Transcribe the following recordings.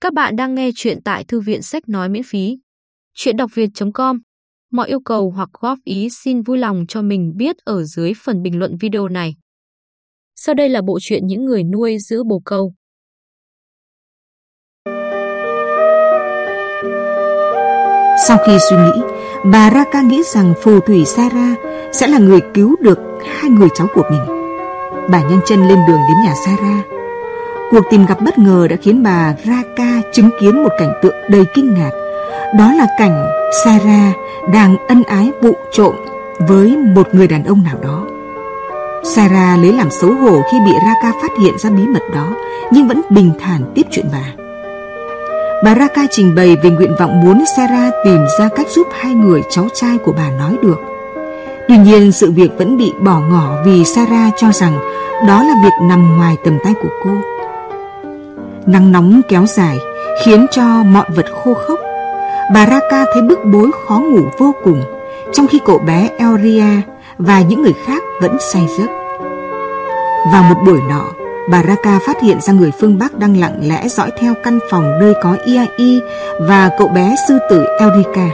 Các bạn đang nghe chuyện tại thư viện sách nói miễn phí. Chuyện đọc việt.com Mọi yêu cầu hoặc góp ý xin vui lòng cho mình biết ở dưới phần bình luận video này. Sau đây là bộ truyện những người nuôi giữ bồ câu. Sau khi suy nghĩ, bà Raka nghĩ rằng phù thủy Sarah sẽ là người cứu được hai người cháu của mình. Bà nhanh chân lên đường đến nhà Sarah. Cuộc tìm gặp bất ngờ đã khiến bà Raka chứng kiến một cảnh tượng đầy kinh ngạc. Đó là cảnh Sarah đang ân ái vụ trộm với một người đàn ông nào đó. Sarah lấy làm xấu hổ khi bị Raka phát hiện ra bí mật đó, nhưng vẫn bình thản tiếp chuyện bà. Bà Raka trình bày về nguyện vọng muốn Sarah tìm ra cách giúp hai người cháu trai của bà nói được. Tuy nhiên sự việc vẫn bị bỏ ngỏ vì Sarah cho rằng đó là việc nằm ngoài tầm tay của cô. Nắng nóng kéo dài khiến cho mọi vật khô khốc. Bà Raka thấy bức bối khó ngủ vô cùng, trong khi cậu bé Elria và những người khác vẫn say giấc. Vào một buổi nọ, bà Raka phát hiện ra người phương Bắc đang lặng lẽ dõi theo căn phòng nơi có Iai và cậu bé sư tử Elrica.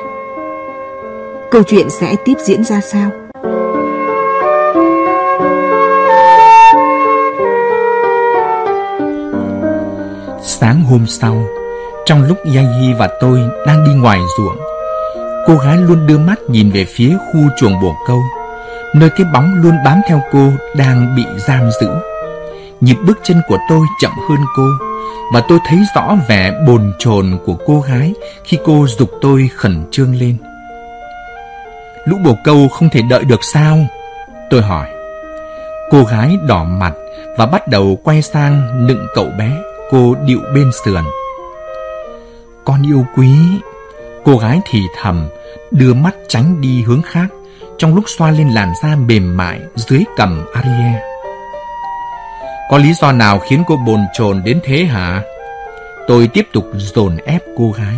Câu chuyện sẽ tiếp diễn ra sao? Sáng hôm sau, trong lúc Yahi và tôi đang đi ngoài ruộng, cô gái luôn đưa mắt nhìn về phía khu chuồng bồ câu, nơi cái bóng luôn bám theo cô đang bị giam giữ. Nhịp bước chân của tôi chậm hơn cô, và tôi thấy rõ vẻ bồn chồn của cô gái khi cô dục tôi khẩn trương lên. Lũ bồ câu không thể đợi được sao? Tôi hỏi. Cô gái đỏ mặt và bắt đầu quay sang nựng cậu bé cô điệu bên sườn. Con yêu quý, cô gái thì thầm, đưa mắt tránh đi hướng khác, trong lúc xoa lên làn da mềm mại dưới cằm Ariel. Có lý do nào khiến cô bồn chồn đến thế hả? Tôi tiếp tục dồn ép cô gái.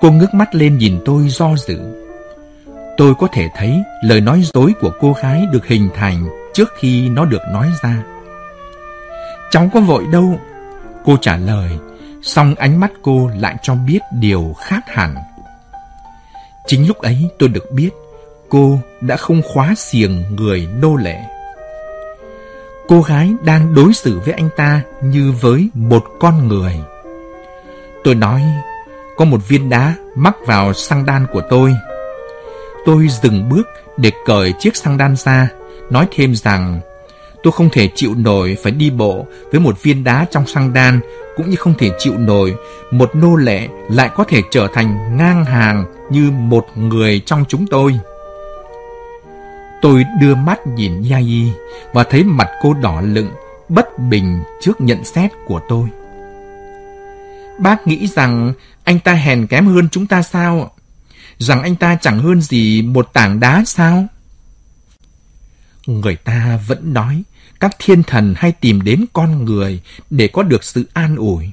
Cô ngước mắt lên nhìn tôi do dự. Tôi có thể thấy lời nói dối của cô gái được hình thành trước khi nó được nói ra. Cháu có vội đâu. Cô trả lời, song ánh mắt cô lại cho biết điều khác hẳn. Chính lúc ấy tôi được biết cô đã không khóa xiềng người nô lệ. Cô gái đang đối xử với anh ta như với một con người. Tôi nói, có một viên đá mắc vào xăng đan của tôi. Tôi dừng bước để cởi chiếc xăng đan ra, nói thêm rằng Tôi không thể chịu nổi phải đi bộ với một viên đá trong xăng đan, cũng như không thể chịu nổi một nô lệ lại có thể trở thành ngang hàng như một người trong chúng tôi. Tôi đưa mắt nhìn Yai và thấy mặt cô đỏ lựng, bất bình trước nhận xét của tôi. Bác nghĩ rằng anh ta hèn kém hơn chúng ta sao? Rằng anh ta chẳng hơn gì một tảng đá sao? Người ta vẫn nói các thiên thần hay tìm đến con người để có được sự an ủi.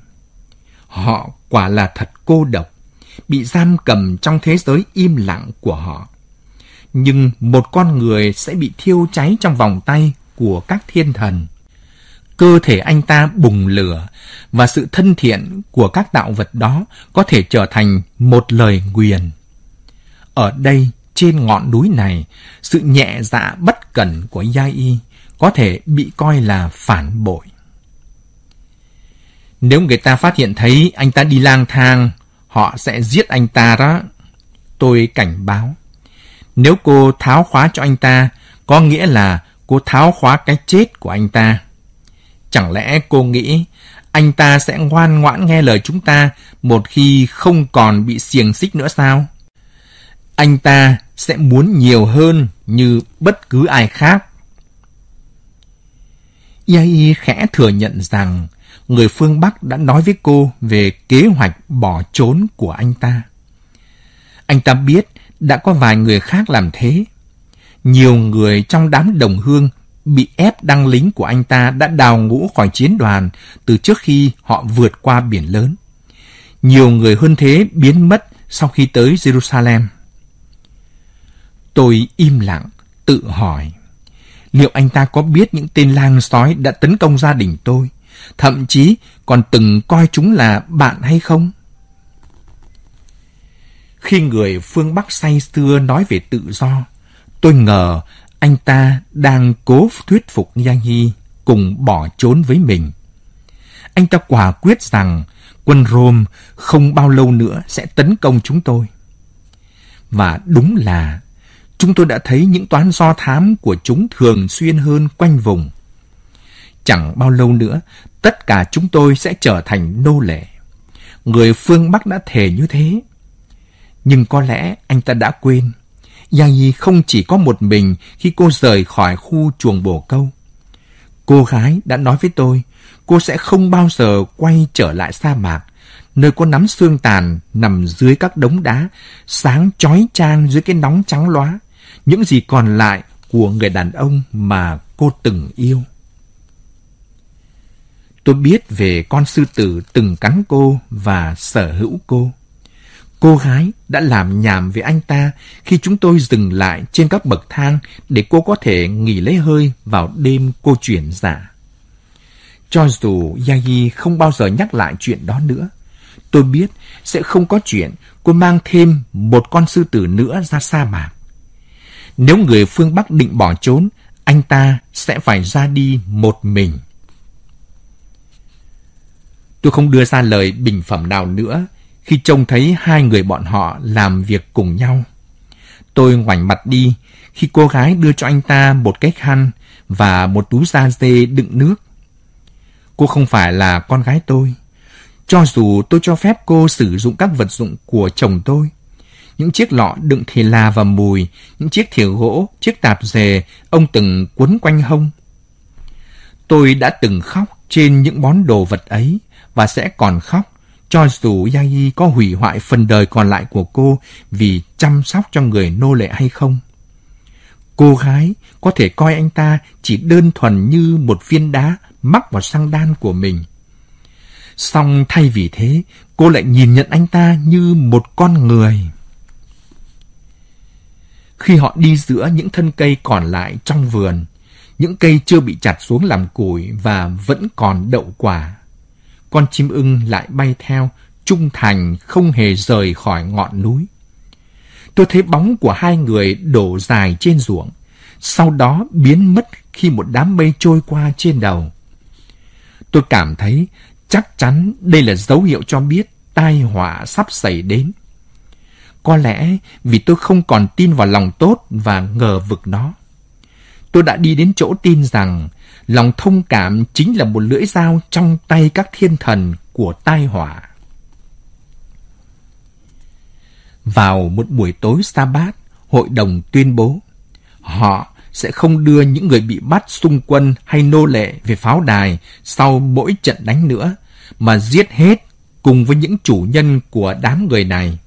Họ quả là thật cô độc, bị giam cầm trong thế giới im lặng của họ. Nhưng một con người sẽ bị thiêu cháy trong vòng tay của các thiên thần. Cơ thể anh ta bùng lửa và sự thân thiện của các tạo vật đó có thể trở thành một lời nguyền. Ở đây, trên ngọn núi này, sự nhẹ dạ bất cẩn của Yai có thể bị coi là phản bội. Nếu người ta phát hiện thấy anh ta đi lang thang, họ sẽ giết anh ta đó. Tôi cảnh báo. Nếu cô tháo khóa cho anh ta, có nghĩa là cô tháo khóa cái chết của anh ta. Chẳng lẽ cô nghĩ anh ta sẽ ngoan ngoãn nghe lời chúng ta một khi không còn bị xiềng xích nữa sao? Anh ta sẽ muốn nhiều hơn như bất cứ ai khác. Yai khẽ thừa nhận rằng người phương Bắc đã nói với cô về kế hoạch bỏ trốn của anh ta. Anh ta biết đã có vài người khác làm thế. Nhiều người trong đám đồng hương bị ép đăng lính của anh ta đã đào ngũ khỏi chiến đoàn từ trước khi họ vượt qua biển lớn. Nhiều người hơn thế biến mất sau khi tới Jerusalem. Tôi im lặng, tự hỏi liệu anh ta có biết những tên lang sói đã tấn công gia đình tôi thậm chí còn từng coi chúng là bạn hay không? Khi người phương Bắc say xưa nói về tự do, tôi ngờ anh ta đang cố thuyết phục Giang Hy cùng bỏ trốn với mình. Anh ta quả quyết rằng quân Rome không bao lâu nữa sẽ tấn công chúng tôi. Và đúng là chúng tôi đã thấy những toán do thám của chúng thường xuyên hơn quanh vùng. Chẳng bao lâu nữa, tất cả chúng tôi sẽ trở thành nô lệ. Người phương Bắc đã thề như thế. Nhưng có lẽ anh ta đã quên. Yai không chỉ có một mình khi cô rời khỏi khu chuồng bồ câu. Cô gái đã nói với tôi, cô sẽ không bao giờ quay trở lại sa mạc, nơi có nắm xương tàn nằm dưới các đống đá, sáng chói chang dưới cái nóng trắng loá, những gì còn lại của người đàn ông mà cô từng yêu. Tôi biết về con sư tử từng cắn cô và sở hữu cô. Cô gái đã làm nhảm với anh ta khi chúng tôi dừng lại trên các bậc thang để cô có thể nghỉ lấy hơi vào đêm cô chuyển giả. Cho dù Yagi không bao giờ nhắc lại chuyện đó nữa, tôi biết sẽ không có chuyện cô mang thêm một con sư tử nữa ra sa mạc. Nếu người phương Bắc định bỏ trốn, anh ta sẽ phải ra đi một mình. Tôi không đưa ra lời bình phẩm nào nữa khi trông thấy hai người bọn họ làm việc cùng nhau. Tôi ngoảnh mặt đi khi cô gái đưa cho anh ta một cái khăn và một túi da dê đựng nước. Cô không phải là con gái tôi. Cho dù tôi cho phép cô sử dụng các vật dụng của chồng tôi, những chiếc lọ đựng thì là và mùi, những chiếc thìa gỗ, chiếc tạp dề, ông từng quấn quanh hông. Tôi đã từng khóc trên những món đồ vật ấy và sẽ còn khóc cho dù Yai có hủy hoại phần đời còn lại của cô vì chăm sóc cho người nô lệ hay không. Cô gái có thể coi anh ta chỉ đơn thuần như một viên đá mắc vào xăng đan của mình. Song thay vì thế, cô lại nhìn nhận anh ta như một con người. Khi họ đi giữa những thân cây còn lại trong vườn, những cây chưa bị chặt xuống làm củi và vẫn còn đậu quả, con chim ưng lại bay theo, trung thành không hề rời khỏi ngọn núi. Tôi thấy bóng của hai người đổ dài trên ruộng, sau đó biến mất khi một đám mây trôi qua trên đầu. Tôi cảm thấy chắc chắn đây là dấu hiệu cho biết tai họa sắp xảy đến. Có lẽ vì tôi không còn tin vào lòng tốt và ngờ vực nó. Tôi đã đi đến chỗ tin rằng lòng thông cảm chính là một lưỡi dao trong tay các thiên thần của tai họa. Vào một buổi tối sa bát, hội đồng tuyên bố họ sẽ không đưa những người bị bắt xung quân hay nô lệ về pháo đài sau mỗi trận đánh nữa, mà giết hết cùng với những chủ nhân của đám người này.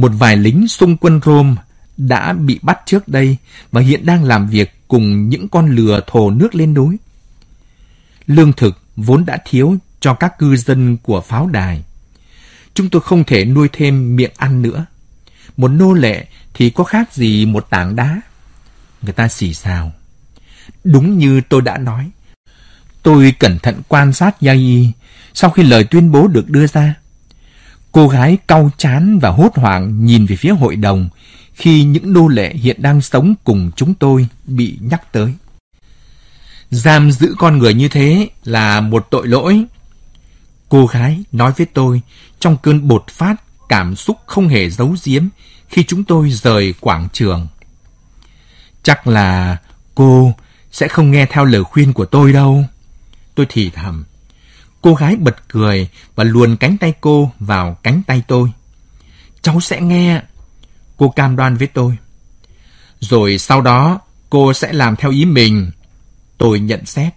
Một vài lính xung quân Rome đã bị bắt trước đây và hiện đang làm việc cùng những con lừa thồ nước lên núi. Lương thực vốn đã thiếu cho các cư dân của pháo đài. Chúng tôi không thể nuôi thêm miệng ăn nữa. Một nô lệ thì có khác gì một tảng đá. Người ta xì xào. Đúng như tôi đã nói. Tôi cẩn thận quan sát Yai sau khi lời tuyên bố được đưa ra. Cô gái cau chán và hốt hoảng nhìn về phía hội đồng khi những nô lệ hiện đang sống cùng chúng tôi bị nhắc tới. Giam giữ con người như thế là một tội lỗi. Cô gái nói với tôi trong cơn bột phát, cảm xúc không hề giấu giếm khi chúng tôi rời quảng trường. Chắc là cô sẽ không nghe theo lời khuyên của tôi đâu. Tôi thì thầm. Cô gái bật cười và luồn cánh tay cô vào cánh tay tôi. Cháu sẽ nghe. Cô cam đoan với tôi. Rồi sau đó cô sẽ làm theo ý mình. Tôi nhận xét.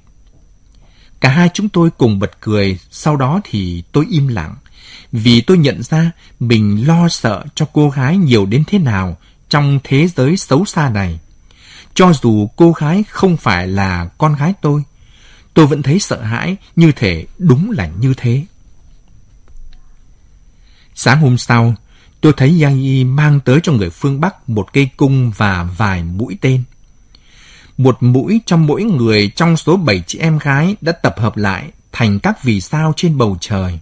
Cả hai chúng tôi cùng bật cười, sau đó thì tôi im lặng. Vì tôi nhận ra mình lo sợ cho cô gái nhiều đến thế nào trong thế giới xấu xa này. Cho dù cô gái không phải là con gái tôi, tôi vẫn thấy sợ hãi như thể đúng là như thế. Sáng hôm sau, tôi thấy Giang Y mang tới cho người phương Bắc một cây cung và vài mũi tên. một mũi trong mỗi người trong số bảy chị em gái đã tập hợp lại thành các vì sao trên bầu trời.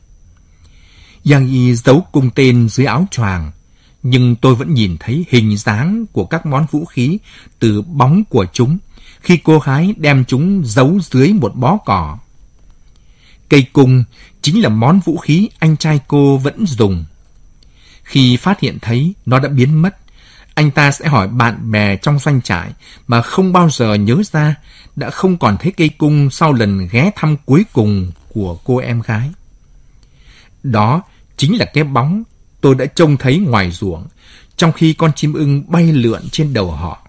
Yang Y giấu cung tên dưới áo choàng, nhưng tôi vẫn nhìn thấy hình dáng của các món vũ khí từ bóng của chúng khi cô gái đem chúng giấu dưới một bó cỏ. Cây cung chính là món vũ khí anh trai cô vẫn dùng. Khi phát hiện thấy nó đã biến mất, anh ta sẽ hỏi bạn bè trong doanh trại mà không bao giờ nhớ ra đã không còn thấy cây cung sau lần ghé thăm cuối cùng của cô em gái. Đó chính là cái bóng tôi đã trông thấy ngoài ruộng, trong khi con chim ưng bay lượn trên đầu họ.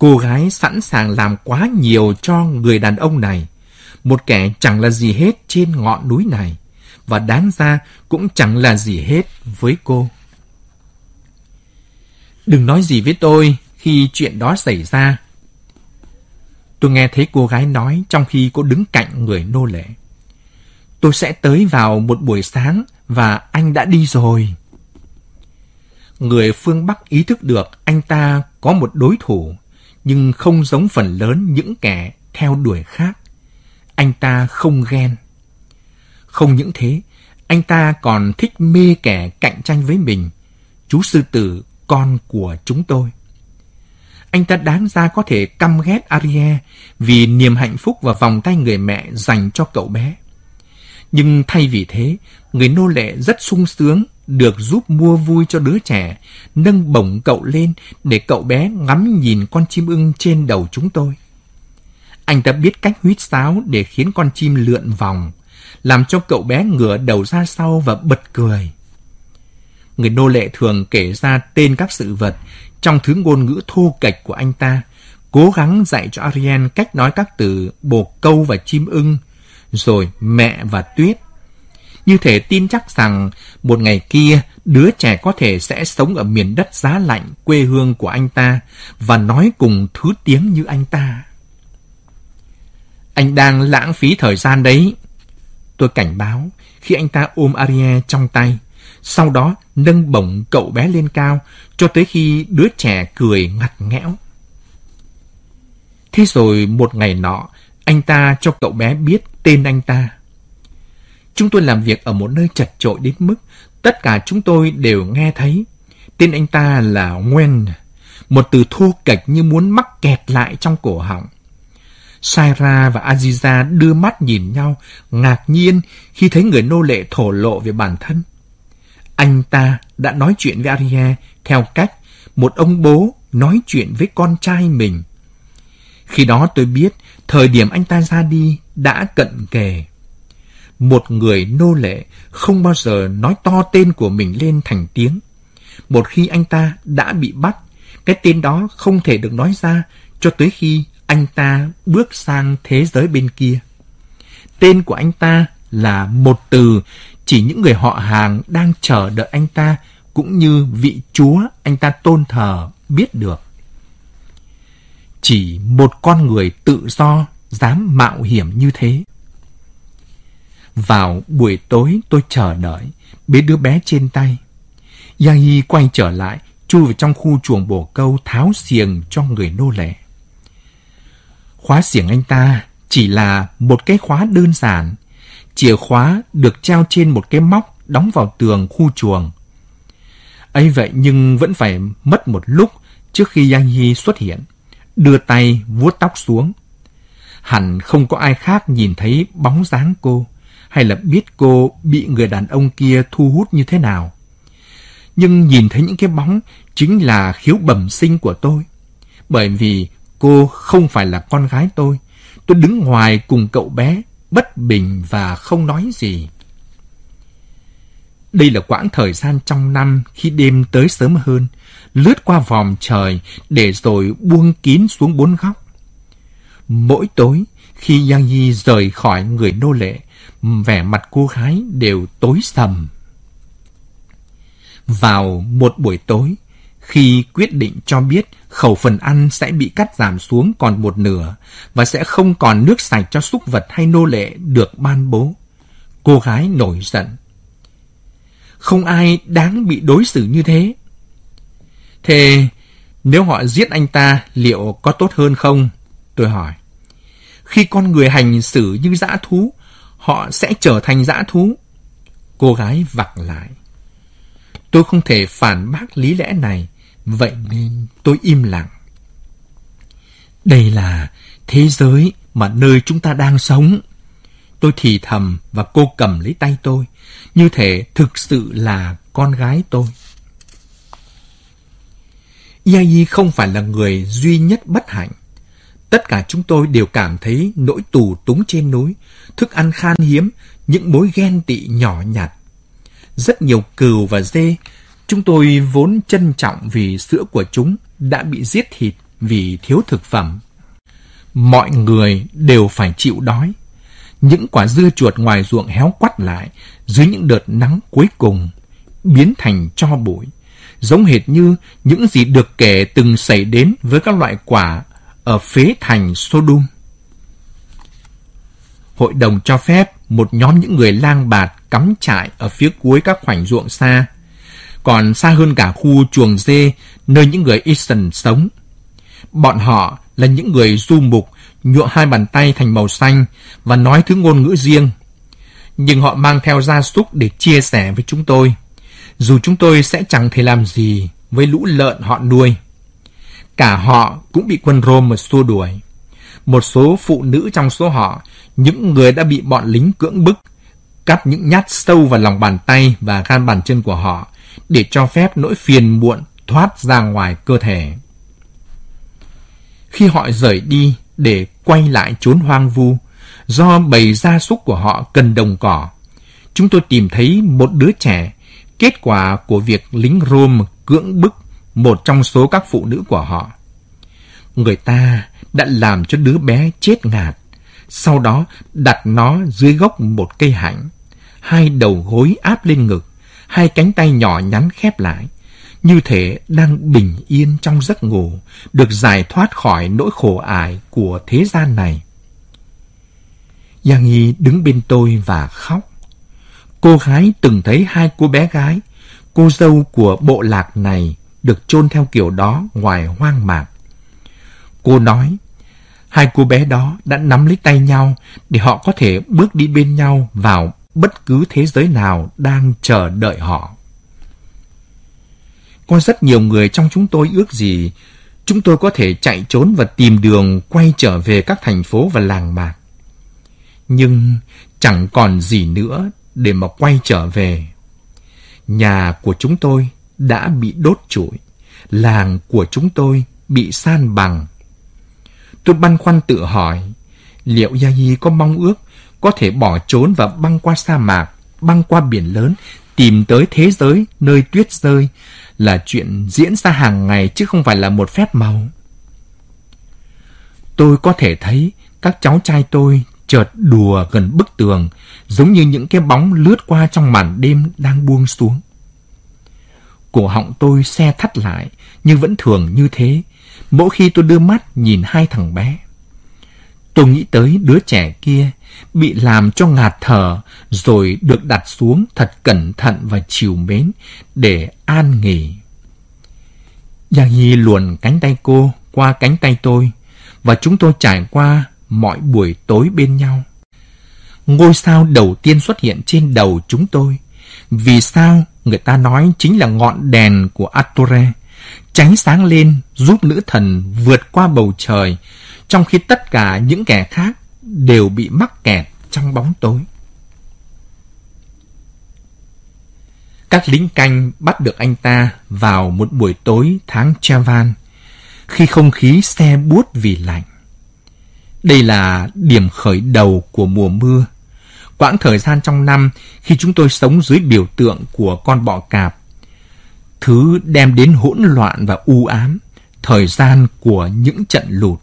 Cô gái sẵn sàng làm quá nhiều cho người đàn ông này, một kẻ chẳng là gì hết trên ngọn núi này, và đáng ra cũng chẳng là gì hết với cô. Đừng nói gì với tôi khi chuyện đó xảy ra. Tôi nghe thấy cô gái nói trong khi cô đứng cạnh người nô lệ. Tôi sẽ tới vào một buổi sáng và anh đã đi rồi. Người phương Bắc ý thức được anh ta có một đối thủ, nhưng không giống phần lớn những kẻ theo đuổi khác. Anh ta không ghen. Không những thế, anh ta còn thích mê kẻ cạnh tranh với mình. Chú sư tử, con của chúng tôi. Anh ta đáng ra có thể căm ghét Ariel vì niềm hạnh phúc và vòng tay người mẹ dành cho cậu bé. Nhưng thay vì thế, người nô lệ rất sung sướng được giúp mua vui cho đứa trẻ, nâng bổng cậu lên để cậu bé ngắm nhìn con chim ưng trên đầu chúng tôi. Anh ta biết cách huýt sáo để khiến con chim lượn vòng, làm cho cậu bé ngửa đầu ra sau và bật cười. Người nô lệ thường kể ra tên các sự vật trong thứ ngôn ngữ thô kệch của anh ta, cố gắng dạy cho Ariel cách nói các từ bồ câu và chim ưng, rồi mẹ và tuyết. Như thể tin chắc rằng một ngày kia đứa trẻ có thể sẽ sống ở miền đất giá lạnh quê hương của anh ta và nói cùng thứ tiếng như anh ta. Anh đang lãng phí thời gian đấy. Tôi cảnh báo khi anh ta ôm Ariel trong tay. Sau đó nâng bổng cậu bé lên cao cho tới khi đứa trẻ cười ngặt nghẽo. Thế rồi một ngày nọ, anh ta cho cậu bé biết tên anh ta. Chúng tôi làm việc ở một nơi chật chội đến mức tất cả chúng tôi đều nghe thấy. Tên anh ta là Nguyen, một từ thô kệch như muốn mắc kẹt lại trong cổ họng. Saira và Aziza đưa mắt nhìn nhau, ngạc nhiên khi thấy người nô lệ thổ lộ về bản thân. Anh ta đã nói chuyện với Aria theo cách một ông bố nói chuyện với con trai mình. Khi đó tôi biết thời điểm anh ta ra đi đã cận kề. Một người nô lệ không bao giờ nói to tên của mình lên thành tiếng. Một khi anh ta đã bị bắt, cái tên đó không thể được nói ra cho tới khi anh ta bước sang thế giới bên kia. Tên của anh ta là một từ chỉ những người họ hàng đang chờ đợi anh ta cũng như vị chúa anh ta tôn thờ biết được. Chỉ một con người tự do dám mạo hiểm như thế. Vào buổi tối tôi chờ đợi, bế đứa bé trên tay. Yahi quay trở lại, chui vào trong khu chuồng bồ câu tháo xiềng cho người nô lệ. Khóa xiềng anh ta chỉ là một cái khóa đơn giản, Chìa khóa được treo trên một cái móc đóng vào tường khu chuồng. ấy vậy nhưng vẫn phải mất một lúc trước khi Yang xuất hiện, đưa tay vuốt tóc xuống. Hẳn không có ai khác nhìn thấy bóng dáng cô, hay là biết cô bị người đàn ông kia thu hút như thế nào. Nhưng nhìn thấy những cái bóng chính là khiếu bẩm sinh của tôi. Bởi vì cô không phải là con gái tôi. Tôi đứng ngoài cùng cậu bé bất bình và không nói gì. Đây là quãng thời gian trong năm khi đêm tới sớm hơn, lướt qua vòm trời để rồi buông kín xuống bốn góc. Mỗi tối, khi Yang Yi rời khỏi người nô lệ, vẻ mặt cô gái đều tối sầm. Vào một buổi tối, khi quyết định cho biết khẩu phần ăn sẽ bị cắt giảm xuống còn một nửa và sẽ không còn nước sạch cho súc vật hay nô lệ được ban bố. Cô gái nổi giận. Không ai đáng bị đối xử như thế. Thế Nếu họ giết anh ta, liệu có tốt hơn không? Tôi hỏi. Khi con người hành xử như dã thú, họ sẽ trở thành dã thú. Cô gái vặc lại. Tôi không thể phản bác lý lẽ này, vậy nên tôi im lặng. Đây là thế giới mà nơi chúng ta đang sống. Tôi thì thầm và cô cầm lấy tay tôi, như thể thực sự là con gái tôi. Yai không phải là người duy nhất bất hạnh. Tất cả chúng tôi đều cảm thấy nỗi tù túng trên núi, thức ăn khan hiếm, những mối ghen tị nhỏ nhặt. Rất nhiều cừu và dê, chúng tôi vốn trân trọng vì sữa của chúng đã bị giết thịt vì thiếu thực phẩm. Mọi người đều phải chịu đói. Những quả dưa chuột ngoài ruộng héo quắt lại dưới những đợt nắng cuối cùng, biến thành cho bụi, giống hệt như những gì được kể từng xảy đến với các loại quả ở phế thành Sodom. Hội đồng cho phép một nhóm những người lang bạt cắm trại ở phía cuối các khoảnh ruộng xa, còn xa hơn cả khu chuồng dê nơi những người Eastern sống. Bọn họ là những người du mục nhuộm hai bàn tay thành màu xanh và nói thứ ngôn ngữ riêng. Nhưng họ mang theo gia súc để chia sẻ với chúng tôi, dù chúng tôi sẽ chẳng thể làm gì với lũ lợn họ nuôi. Cả họ cũng bị quân Rome xua đuổi. Một số phụ nữ trong số họ, những người đã bị bọn lính cưỡng bức, cắt những nhát sâu vào lòng bàn tay và gan bàn chân của họ để cho phép nỗi phiền muộn thoát ra ngoài cơ thể. Khi họ rời đi để quay lại chốn hoang vu, do bầy gia súc của họ cần đồng cỏ, chúng tôi tìm thấy một đứa trẻ, kết quả của việc lính Rome cưỡng bức một trong số các phụ nữ của họ. Người ta đã làm cho đứa bé chết ngạt, sau đó đặt nó dưới gốc một cây hạnh, hai đầu gối áp lên ngực, hai cánh tay nhỏ nhắn khép lại, như thể đang bình yên trong giấc ngủ, được giải thoát khỏi nỗi khổ ải của thế gian này. Giang Nhi đứng bên tôi và khóc. Cô gái từng thấy hai cô bé gái, cô dâu của bộ lạc này được chôn theo kiểu đó ngoài hoang mạc. Cô nói, hai cô bé đó đã nắm lấy tay nhau để họ có thể bước đi bên nhau vào bất cứ thế giới nào đang chờ đợi họ. Có rất nhiều người trong chúng tôi ước gì chúng tôi có thể chạy trốn và tìm đường quay trở về các thành phố và làng mạc. Nhưng chẳng còn gì nữa để mà quay trở về. Nhà của chúng tôi đã bị đốt trụi, làng của chúng tôi bị san bằng. Tôi băn khoăn tự hỏi, liệu Yahi có mong ước có thể bỏ trốn và băng qua sa mạc, băng qua biển lớn, tìm tới thế giới nơi tuyết rơi là chuyện diễn ra hàng ngày chứ không phải là một phép màu. Tôi có thể thấy các cháu trai tôi chợt đùa gần bức tường, giống như những cái bóng lướt qua trong màn đêm đang buông xuống. Cổ họng tôi xe thắt lại, nhưng vẫn thường như thế, mỗi khi tôi đưa mắt nhìn hai thằng bé. Tôi nghĩ tới đứa trẻ kia bị làm cho ngạt thở rồi được đặt xuống thật cẩn thận và chiều mến để an nghỉ. Giang luồn cánh tay cô qua cánh tay tôi và chúng tôi trải qua mọi buổi tối bên nhau. Ngôi sao đầu tiên xuất hiện trên đầu chúng tôi. Vì sao người ta nói chính là ngọn đèn của Atore, cháy sáng lên giúp nữ thần vượt qua bầu trời, trong khi tất cả những kẻ khác đều bị mắc kẹt trong bóng tối. Các lính canh bắt được anh ta vào một buổi tối tháng Chavan, khi không khí xe buốt vì lạnh. Đây là điểm khởi đầu của mùa mưa. Quãng thời gian trong năm khi chúng tôi sống dưới biểu tượng của con bọ cạp. Thứ đem đến hỗn loạn và u ám, thời gian của những trận lụt.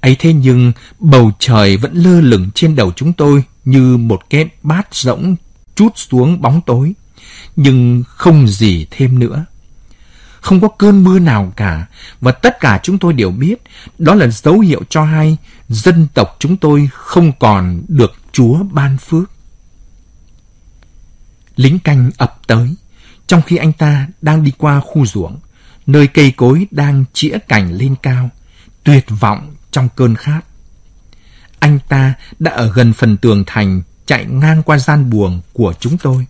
ấy thế nhưng bầu trời vẫn lơ lửng trên đầu chúng tôi như một cái bát rỗng chút xuống bóng tối nhưng không gì thêm nữa. Không có cơn mưa nào cả, và tất cả chúng tôi đều biết đó là dấu hiệu cho hay dân tộc chúng tôi không còn được Chúa ban phước. Lính canh ập tới, trong khi anh ta đang đi qua khu ruộng, nơi cây cối đang chĩa cành lên cao, tuyệt vọng trong cơn khát. Anh ta đã ở gần phần tường thành chạy ngang qua gian buồng của chúng tôi,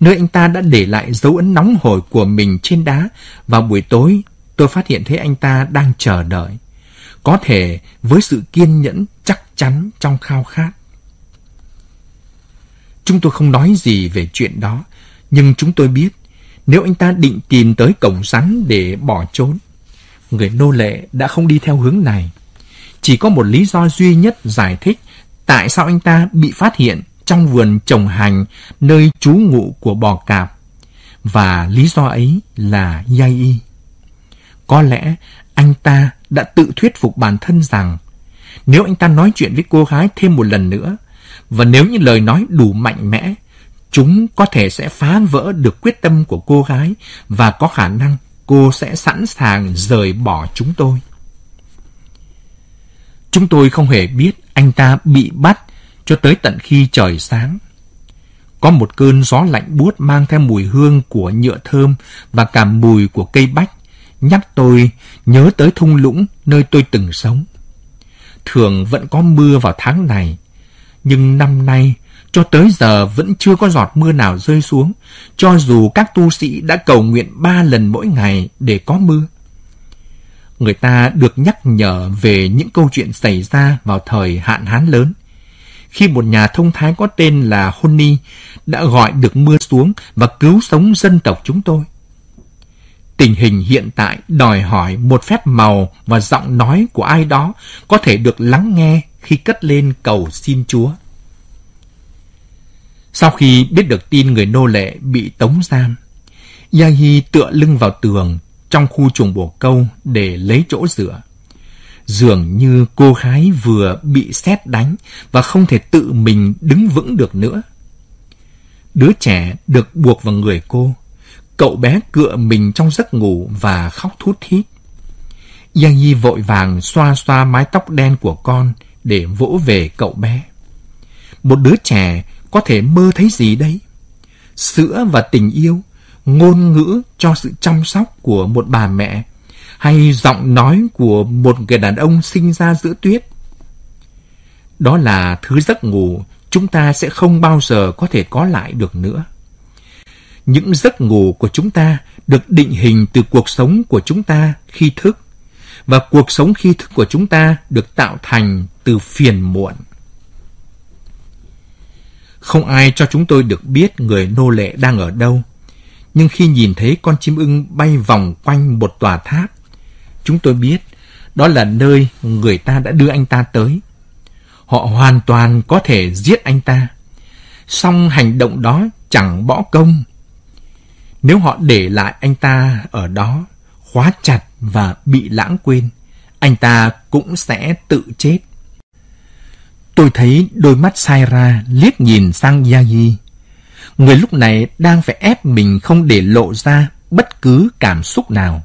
nơi anh ta đã để lại dấu ấn nóng hổi của mình trên đá vào buổi tối tôi phát hiện thấy anh ta đang chờ đợi, có thể với sự kiên nhẫn chắc chắn trong khao khát. Chúng tôi không nói gì về chuyện đó, nhưng chúng tôi biết nếu anh ta định tìm tới cổng rắn để bỏ trốn, người nô lệ đã không đi theo hướng này. Chỉ có một lý do duy nhất giải thích tại sao anh ta bị phát hiện trong vườn trồng hành nơi trú ngụ của bò cạp. Và lý do ấy là Yai Y. Có lẽ anh ta đã tự thuyết phục bản thân rằng nếu anh ta nói chuyện với cô gái thêm một lần nữa và nếu những lời nói đủ mạnh mẽ, chúng có thể sẽ phá vỡ được quyết tâm của cô gái và có khả năng cô sẽ sẵn sàng rời bỏ chúng tôi. Chúng tôi không hề biết anh ta bị bắt cho tới tận khi trời sáng. Có một cơn gió lạnh buốt mang theo mùi hương của nhựa thơm và cả mùi của cây bách nhắc tôi nhớ tới thung lũng nơi tôi từng sống. Thường vẫn có mưa vào tháng này, nhưng năm nay cho tới giờ vẫn chưa có giọt mưa nào rơi xuống, cho dù các tu sĩ đã cầu nguyện ba lần mỗi ngày để có mưa. Người ta được nhắc nhở về những câu chuyện xảy ra vào thời hạn hán lớn. Khi một nhà thông thái có tên là Honi đã gọi được mưa xuống và cứu sống dân tộc chúng tôi. Tình hình hiện tại đòi hỏi một phép màu và giọng nói của ai đó có thể được lắng nghe khi cất lên cầu xin Chúa. Sau khi biết được tin người nô lệ bị tống giam, Yahi tựa lưng vào tường trong khu chuồng bồ câu để lấy chỗ dựa. Dường như cô gái vừa bị xét đánh và không thể tự mình đứng vững được nữa. Đứa trẻ được buộc vào người cô, Cậu bé cựa mình trong giấc ngủ và khóc thút thít. Giang vội vàng xoa xoa mái tóc đen của con để vỗ về cậu bé. Một đứa trẻ có thể mơ thấy gì đấy? Sữa và tình yêu, ngôn ngữ cho sự chăm sóc của một bà mẹ, hay giọng nói của một người đàn ông sinh ra giữa tuyết. Đó là thứ giấc ngủ chúng ta sẽ không bao giờ có thể có lại được nữa những giấc ngủ của chúng ta được định hình từ cuộc sống của chúng ta khi thức và cuộc sống khi thức của chúng ta được tạo thành từ phiền muộn. Không ai cho chúng tôi được biết người nô lệ đang ở đâu, nhưng khi nhìn thấy con chim ưng bay vòng quanh một tòa tháp, chúng tôi biết đó là nơi người ta đã đưa anh ta tới. Họ hoàn toàn có thể giết anh ta. Song hành động đó chẳng bỏ công nếu họ để lại anh ta ở đó, khóa chặt và bị lãng quên, anh ta cũng sẽ tự chết. Tôi thấy đôi mắt sai ra liếc nhìn sang Yagi. Người lúc này đang phải ép mình không để lộ ra bất cứ cảm xúc nào.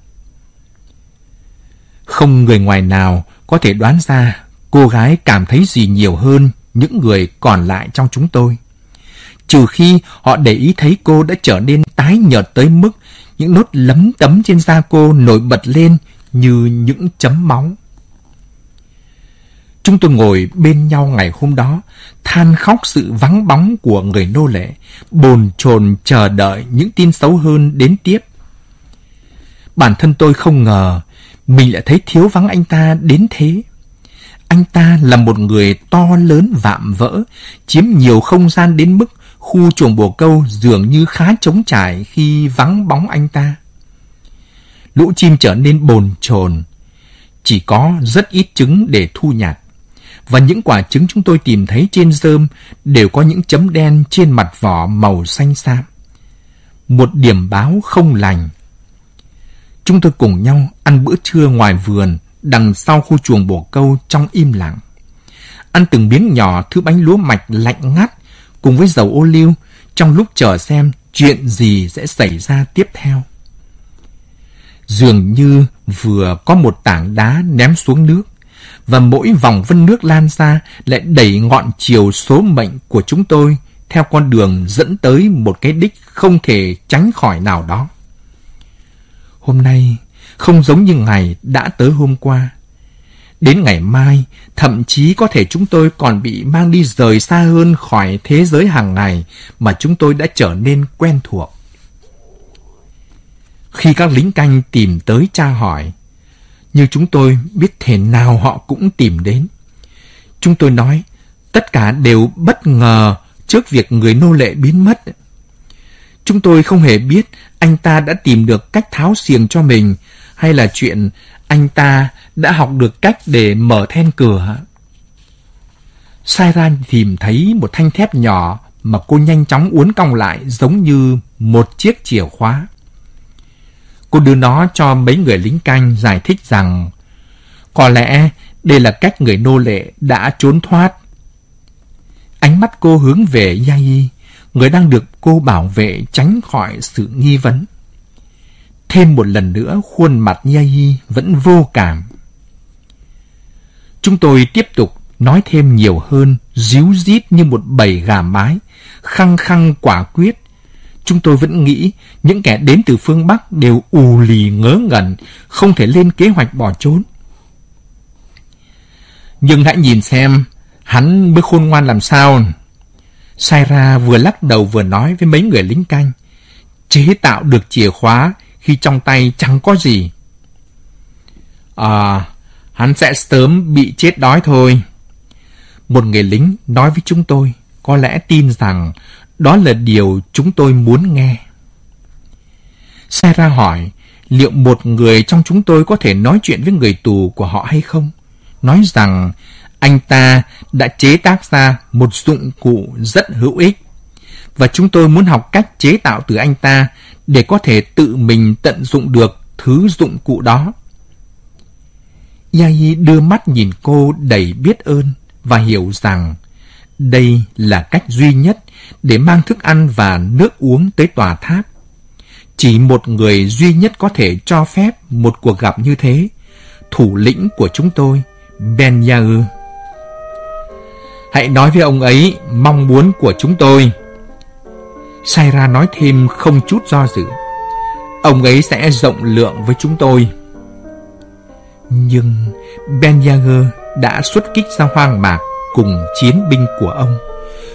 Không người ngoài nào có thể đoán ra cô gái cảm thấy gì nhiều hơn những người còn lại trong chúng tôi trừ khi họ để ý thấy cô đã trở nên tái nhợt tới mức những nốt lấm tấm trên da cô nổi bật lên như những chấm máu. Chúng tôi ngồi bên nhau ngày hôm đó, than khóc sự vắng bóng của người nô lệ, bồn chồn chờ đợi những tin xấu hơn đến tiếp. Bản thân tôi không ngờ mình lại thấy thiếu vắng anh ta đến thế. Anh ta là một người to lớn vạm vỡ, chiếm nhiều không gian đến mức khu chuồng bồ câu dường như khá trống trải khi vắng bóng anh ta. Lũ chim trở nên bồn chồn, chỉ có rất ít trứng để thu nhặt. Và những quả trứng chúng tôi tìm thấy trên rơm đều có những chấm đen trên mặt vỏ màu xanh xám. Một điểm báo không lành. Chúng tôi cùng nhau ăn bữa trưa ngoài vườn, đằng sau khu chuồng bổ câu trong im lặng. Ăn từng miếng nhỏ thứ bánh lúa mạch lạnh ngắt, cùng với dầu ô liu, trong lúc chờ xem chuyện gì sẽ xảy ra tiếp theo. Dường như vừa có một tảng đá ném xuống nước, và mỗi vòng vân nước lan ra lại đẩy ngọn chiều số mệnh của chúng tôi theo con đường dẫn tới một cái đích không thể tránh khỏi nào đó. Hôm nay, không giống như ngày đã tới hôm qua. Đến ngày mai, thậm chí có thể chúng tôi còn bị mang đi rời xa hơn khỏi thế giới hàng ngày mà chúng tôi đã trở nên quen thuộc. Khi các lính canh tìm tới tra hỏi, như chúng tôi biết thể nào họ cũng tìm đến. Chúng tôi nói, tất cả đều bất ngờ trước việc người nô lệ biến mất. Chúng tôi không hề biết anh ta đã tìm được cách tháo xiềng cho mình hay là chuyện anh ta đã học được cách để mở then cửa. Sairan tìm thấy một thanh thép nhỏ mà cô nhanh chóng uốn cong lại giống như một chiếc chìa khóa. Cô đưa nó cho mấy người lính canh giải thích rằng có lẽ đây là cách người nô lệ đã trốn thoát. Ánh mắt cô hướng về Yai, người đang được cô bảo vệ tránh khỏi sự nghi vấn. Thêm một lần nữa khuôn mặt Yahi vẫn vô cảm. Chúng tôi tiếp tục nói thêm nhiều hơn, díu dít như một bầy gà mái, khăng khăng quả quyết. Chúng tôi vẫn nghĩ những kẻ đến từ phương Bắc đều ù lì ngớ ngẩn, không thể lên kế hoạch bỏ trốn. Nhưng hãy nhìn xem, hắn mới khôn ngoan làm sao. Saira vừa lắc đầu vừa nói với mấy người lính canh. Chế tạo được chìa khóa khi trong tay chẳng có gì. À, hắn sẽ sớm bị chết đói thôi. Một người lính nói với chúng tôi, có lẽ tin rằng đó là điều chúng tôi muốn nghe. Sarah hỏi, liệu một người trong chúng tôi có thể nói chuyện với người tù của họ hay không? Nói rằng anh ta đã chế tác ra một dụng cụ rất hữu ích và chúng tôi muốn học cách chế tạo từ anh ta để có thể tự mình tận dụng được thứ dụng cụ đó. Yai đưa mắt nhìn cô đầy biết ơn và hiểu rằng đây là cách duy nhất để mang thức ăn và nước uống tới tòa tháp. Chỉ một người duy nhất có thể cho phép một cuộc gặp như thế, thủ lĩnh của chúng tôi, Ben Yair. Hãy nói với ông ấy mong muốn của chúng tôi. Saira nói thêm không chút do dự. Ông ấy sẽ rộng lượng với chúng tôi. Nhưng Ben Yager đã xuất kích ra hoang mạc cùng chiến binh của ông,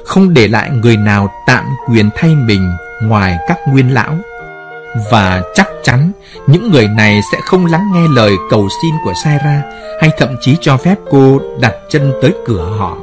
không để lại người nào tạm quyền thay mình ngoài các nguyên lão. Và chắc chắn những người này sẽ không lắng nghe lời cầu xin của Saira hay thậm chí cho phép cô đặt chân tới cửa họ.